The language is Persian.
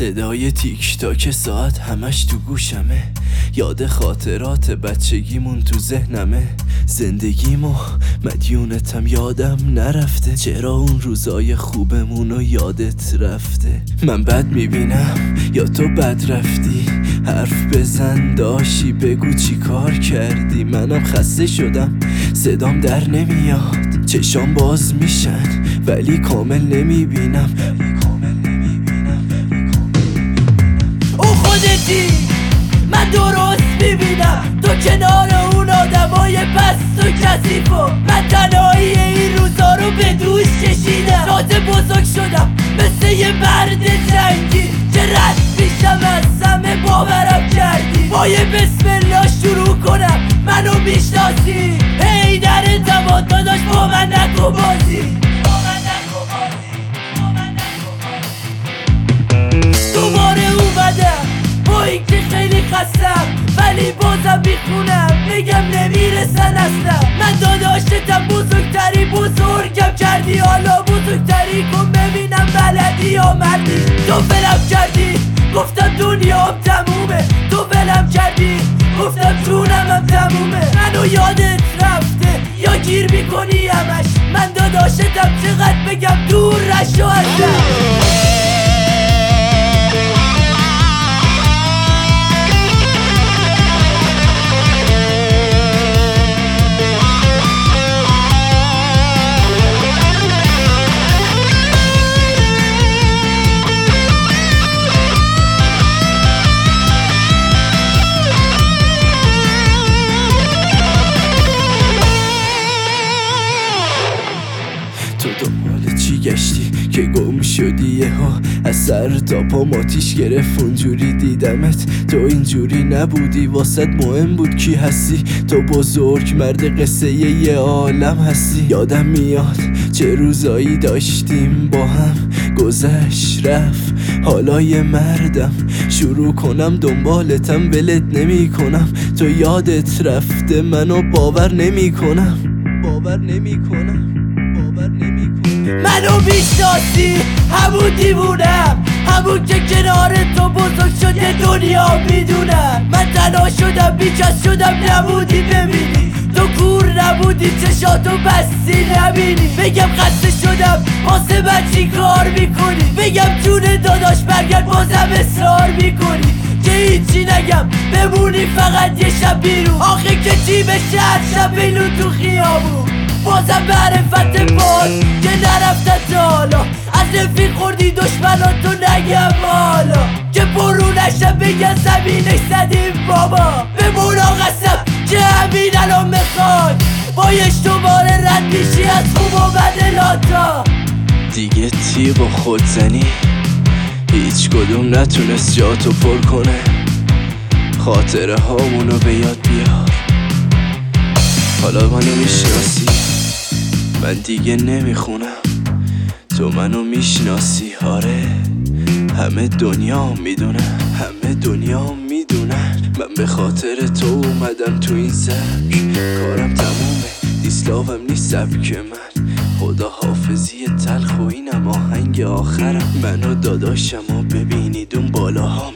صدای تیک تاک ساعت همش تو گوشمه. یاد خاطرات بچگیمون تو ذهنمه. زندگیمو مدیونتم یادم نرفته. چرا اون روزای خوبمونو یادت رفته؟ من بد می‌بینم یا تو بد رفتی؟ حرف بزن داشی بگو چی کار کردی؟ منم خسته شدم صدام در نمیاد. چشام باز میشن ولی کامل نمی‌بینم. درست می‌بینم. تو کنار اون آدمای پست و کسیفو من تنهایی این روزا رو به دوش کشیدم. تازه بزرگ شدم مثل یه مرد جنگی. که رد میشم از همه باورم کردی. با یه بسم الله شروع کنم منو می‌شناسی. هی در انتباه داداش بازم می‌خونم میگم نمی‌رسن اصلا. من داداشتم بزرگتری بزرگم کردی. حالا بزرگتری کن ببینم بلدی یا مردی. تو فلم کردی؟ گفتم دنیام تمومه. تو فلم کردی؟ گفتم جونم هم تمومه. منو یادت رفته یا گیر می‌کنی همش. من داداشتم چقدر بگم دور رشو ازم تو دنبال چی گشتی؟ که گم شدی ها از سر تا پا ماتیش گرفت. اونجوری دیدمت تو اینجوری نبودی. واسط مهم بود کی هستی. تو بزرگ مرد قصه یه عالم هستی. یادم میاد چه روزایی داشتیم با هم. گذشت رفت. حالا یه مردم. شروع کنم دنبالتم. ولت نمی کنم تو یادت رفته منو باور نمی کنم باور نمی کنم منو می‌شناسی؟ همون دیوونم. همون که کنار تو بزرگ شد یه دنیا می‌دونم. من تنها شدم بیکس شدم نبودی ببینی. تو کور نبودی چشاتو بستی نبینی. بگم خسته شدم واسه من چی کار می‌کنی؟ بگم جون داداش برگرد بازم اصرار می‌کنی. که هیچی نگم بمونی فقط یه شب بیرون. آخه که چی به شهر شب بیلون تو خیابون. بازم معرفت باز. که بگن زمینش زدیم بابا. به مولا قسم که همین الان می‌خوای بایش دوباره رد میشی از خوب و بد لاتا دیگه تیغ و خودزنی هیچ کدوم نتونست جاتو پر کنه. خاطره هامونو به یاد بیار. حالا منو می‌شناسی من دیگه نمی‌خونم. تو منو می‌شناسی آره. همه دنیا می‌دونن. همه دنیا می‌دونن. من به خاطر تو اومدم تو این سبک. کارم تمومه. دیسلاوم نیست سبک من. خدا حافظی تلخ و اینم آهنگ آخرم. منو داداشم و ببینید اون بالاها